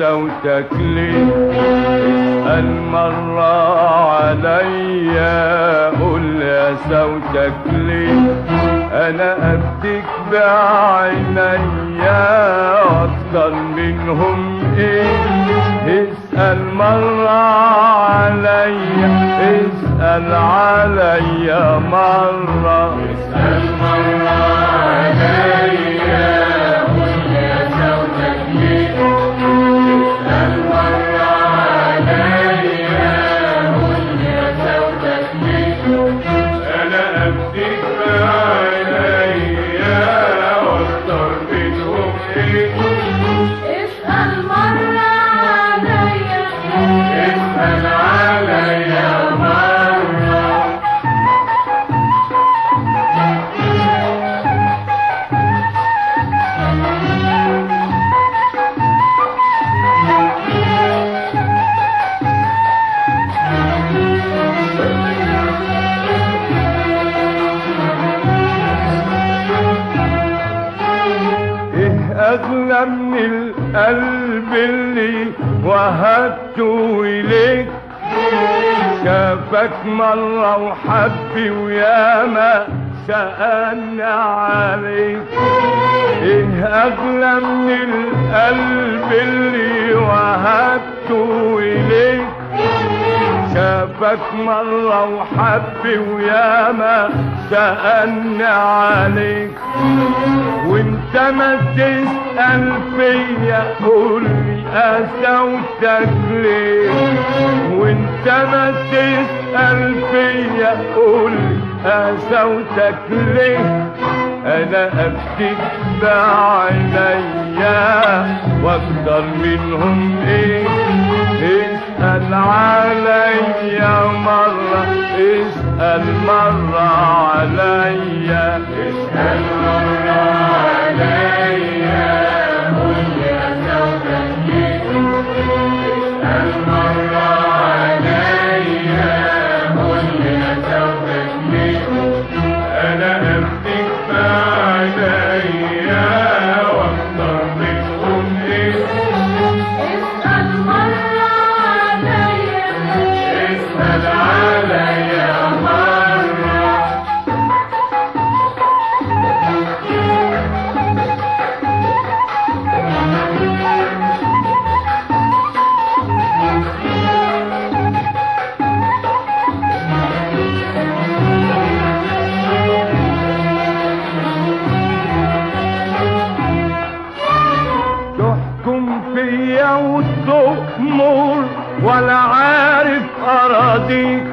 يا صوتك ليه اسأل مرة عليا قول يا صوتك ليه انا ابديك بعينيا اكتر منهم ايه اسأل مرة عليا اسأل عليا مرة. اسأل اغلى من القلب اللي وهبته إليك. شافك مرة وحبي وياما سألنا عليك. إيه أغلى من القلب اللي وهبته إليك؟ شافك مرة وحبي وياما سألني عليك. وانت ما تسأل فيا قولي قسوتك ليه. وانت ما تسأل فيا قولي قسوتك ليه. انا ابكيك بعينيا واكتر منهم ايه اسأل علي مرة اسأل مرة علي. اسأل مرة علي. اراضيك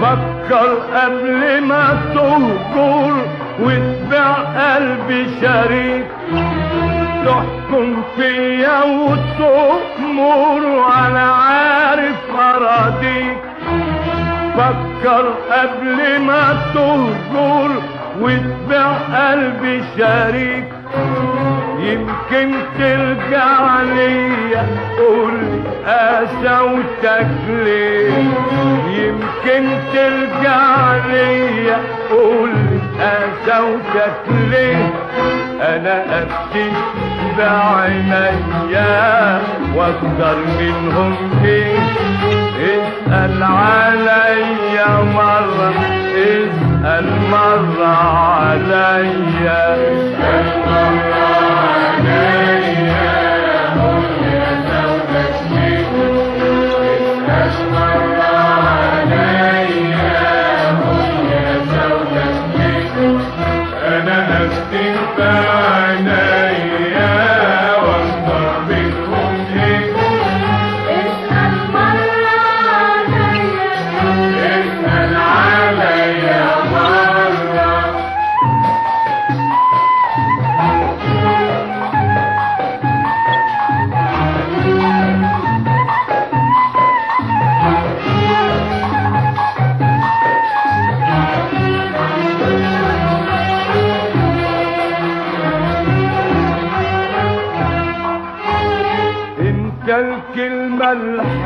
فكر قبل ما تهجر وتبيع قلبي شريك تحكم فيا وتؤمر ولا عارف اراضيك فكر قبل ما تهجر وتبيع قلبي شريك يمكن ترجع ليا قولي قسوتك ليه يمكن ترجع ليا قولي قسوتك ليه أنا أبكي بعينيا واكتر منهم ايه اسأل عليا مرة اسأل مرة عليا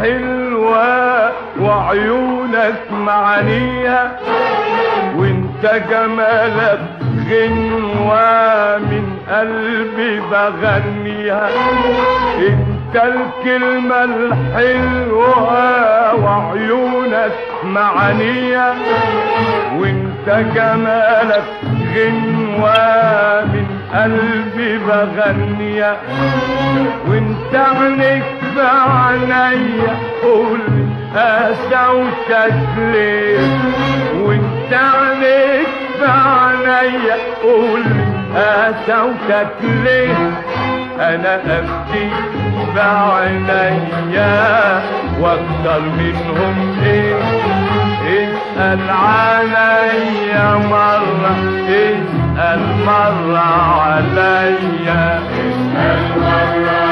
الحلوة وعيونك معانية وانت جمالك غنوة من قلبي بغنيها انت الكلمة الحلوة وعيونك معانية وانت جمالك غنوة من قلبي بغنية وانت عينيك بعينيا قول قسوتك ليه؟ وانت عينيك بعينيا قول قسوتك ليه؟ انا ابكي بعينيا واكتر منهم ايه اسأل عليا مرة اسأل مرة عليا اسأل مرة عليا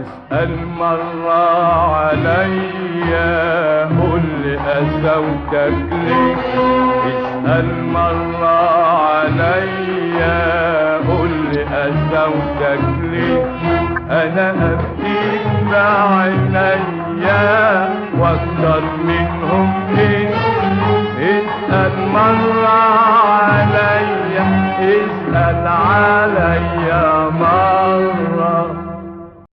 اسأل مرة عليا قول أسوتك ليه؟ اسأل مرة عليا لنا أبكي عيني